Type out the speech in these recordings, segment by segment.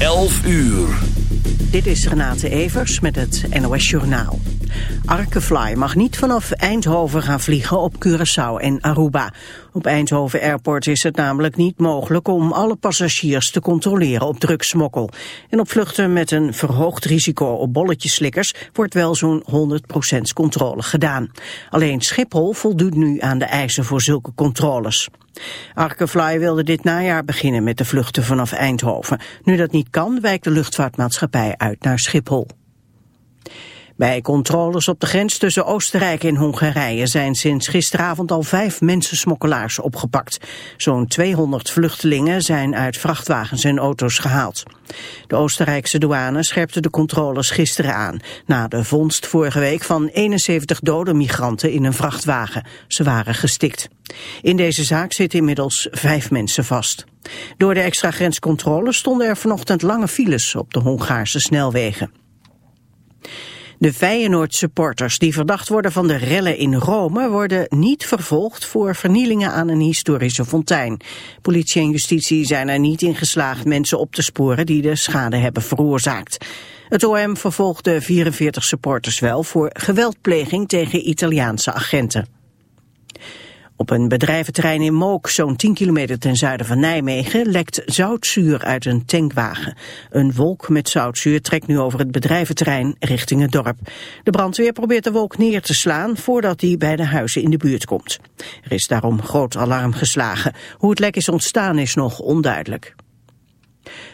11 uur. Dit is Renate Evers met het NOS Journaal. Arkefly mag niet vanaf Eindhoven gaan vliegen op Curaçao en Aruba. Op Eindhoven Airport is het namelijk niet mogelijk om alle passagiers te controleren op drugsmokkel. En op vluchten met een verhoogd risico op bolletjeslikkers wordt wel zo'n 100% controle gedaan. Alleen Schiphol voldoet nu aan de eisen voor zulke controles. Arkefly wilde dit najaar beginnen met de vluchten vanaf Eindhoven. Nu dat niet kan, wijkt de luchtvaartmaatschappij uit naar Schiphol. Bij controles op de grens tussen Oostenrijk en Hongarije zijn sinds gisteravond al vijf mensensmokkelaars opgepakt. Zo'n 200 vluchtelingen zijn uit vrachtwagens en auto's gehaald. De Oostenrijkse douane scherpte de controles gisteren aan, na de vondst vorige week van 71 dode migranten in een vrachtwagen. Ze waren gestikt. In deze zaak zitten inmiddels vijf mensen vast. Door de extra grenscontroles stonden er vanochtend lange files op de Hongaarse snelwegen. De Feyenoord-supporters die verdacht worden van de rellen in Rome worden niet vervolgd voor vernielingen aan een historische fontein. Politie en justitie zijn er niet in geslaagd mensen op te sporen die de schade hebben veroorzaakt. Het OM vervolgde 44 supporters wel voor geweldpleging tegen Italiaanse agenten. Op een bedrijventerrein in Mook, zo'n 10 kilometer ten zuiden van Nijmegen, lekt zoutzuur uit een tankwagen. Een wolk met zoutzuur trekt nu over het bedrijventerrein richting het dorp. De brandweer probeert de wolk neer te slaan voordat die bij de huizen in de buurt komt. Er is daarom groot alarm geslagen. Hoe het lek is ontstaan is nog onduidelijk.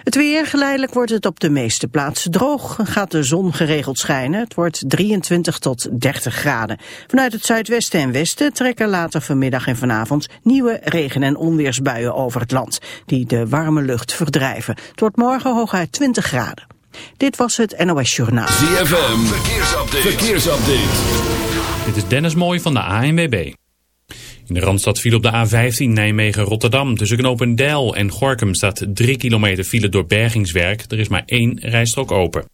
Het weer, geleidelijk wordt het op de meeste plaatsen droog. Gaat de zon geregeld schijnen. Het wordt 23 tot 30 graden. Vanuit het zuidwesten en westen trekken later vanmiddag en vanavond nieuwe regen- en onweersbuien over het land. Die de warme lucht verdrijven. Het wordt morgen hooguit 20 graden. Dit was het NOS Journaal. ZFM, verkeersupdate. verkeersupdate. Dit is Dennis Mooij van de ANWB. In de Randstad viel op de A15 Nijmegen-Rotterdam. Tussen Knopendijl en Gorkum staat 3 kilometer file door bergingswerk. Er is maar één rijstrook open.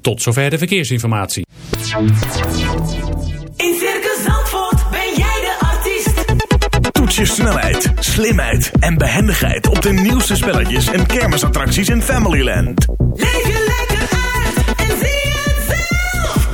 Tot zover de verkeersinformatie. In Circus Zandvoort ben jij de artiest. Toets je snelheid, slimheid en behendigheid op de nieuwste spelletjes en kermisattracties in Familyland. Leef je lekker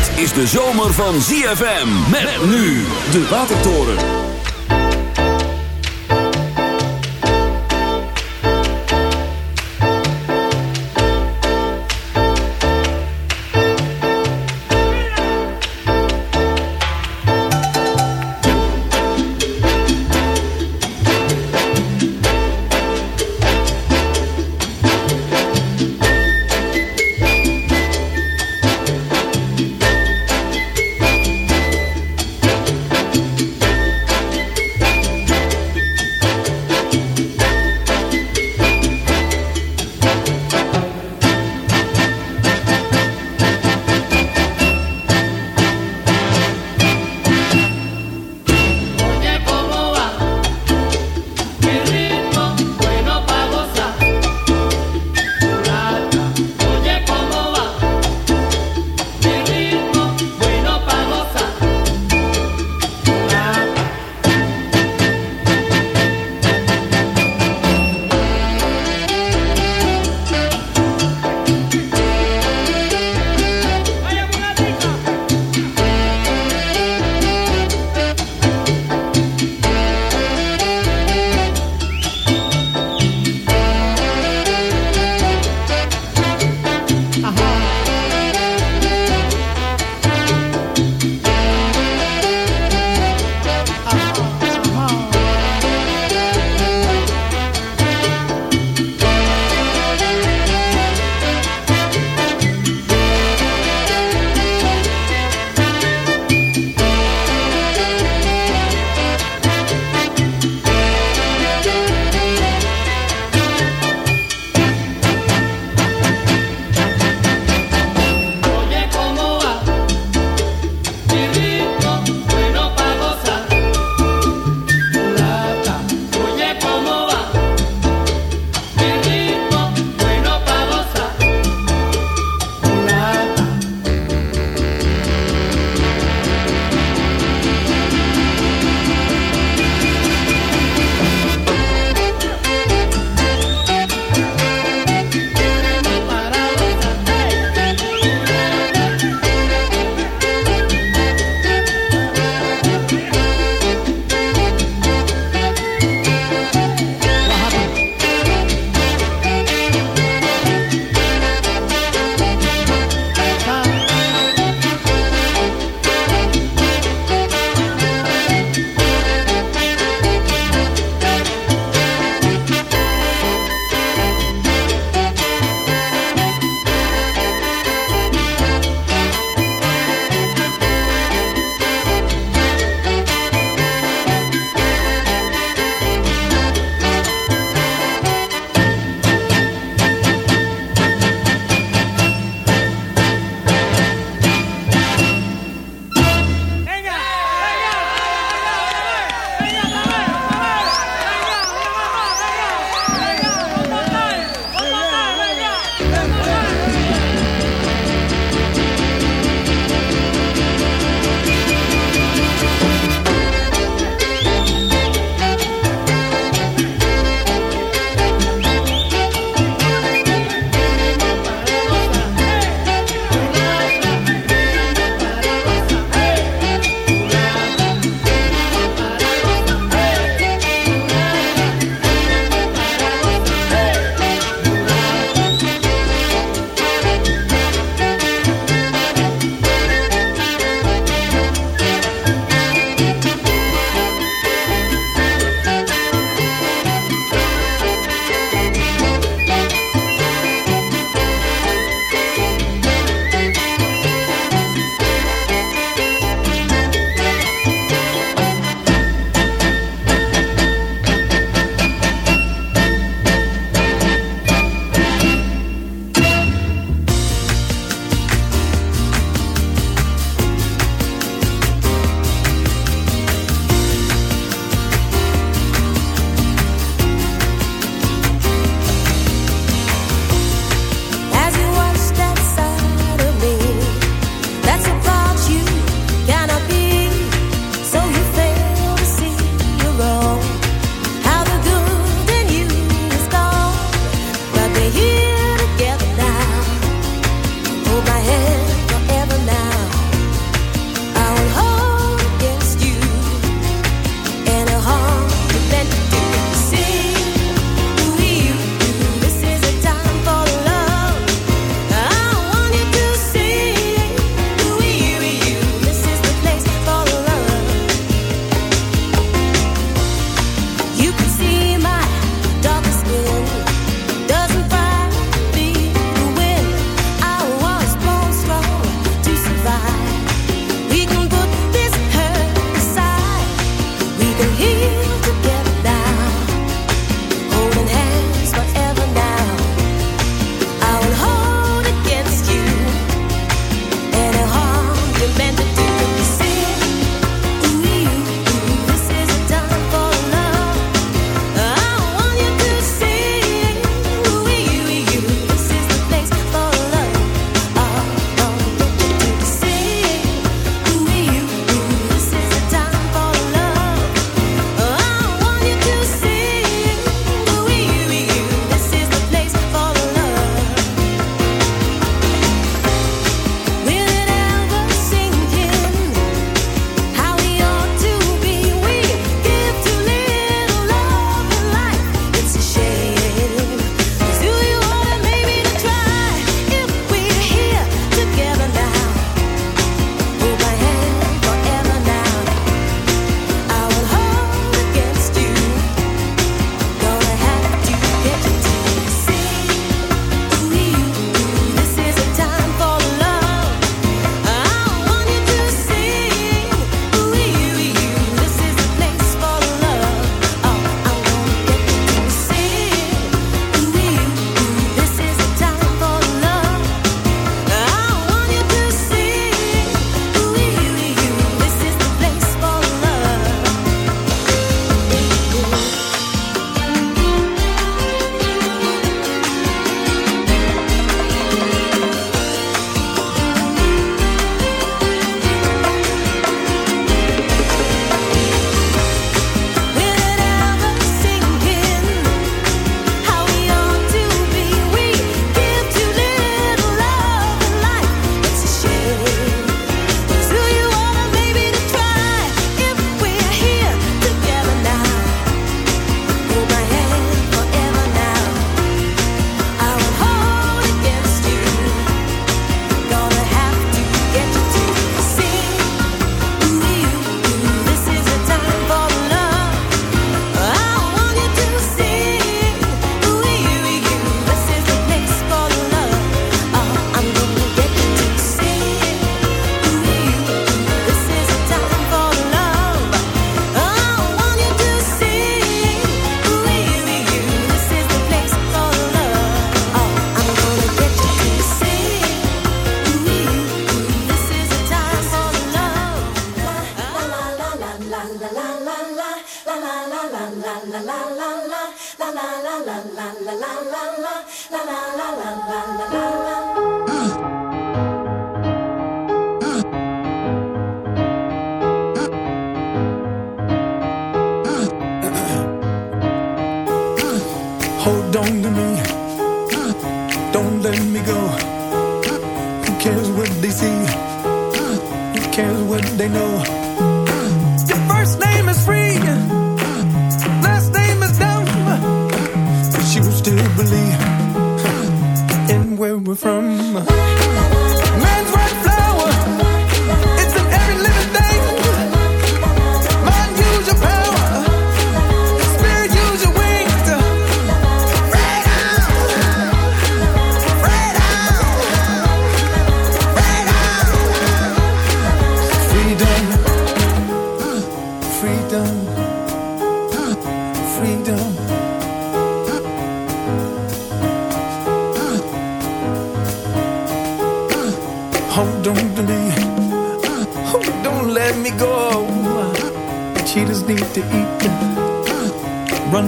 Dit is de zomer van ZFM. Met nu de Watertoren.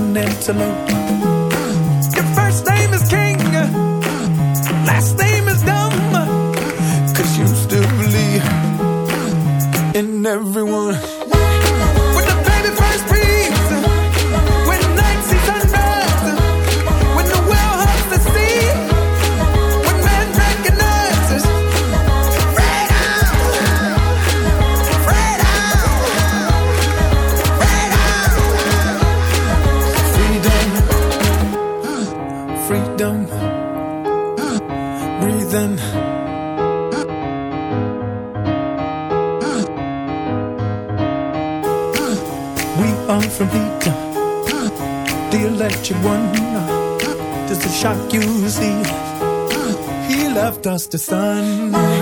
an antelope. Your first name is King, last name. you see, he left us the sun.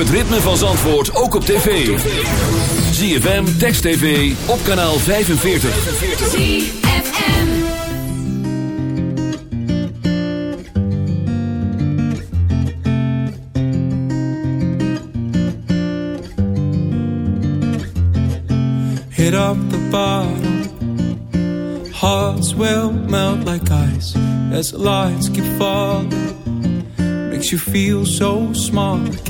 Het ritme van Zandvoort ook op tv. ZFM, Text TV, op kanaal 45. ZFM. Hit up the bottom. Hearts will melt like ice as the lights keep falling. Makes you feel so again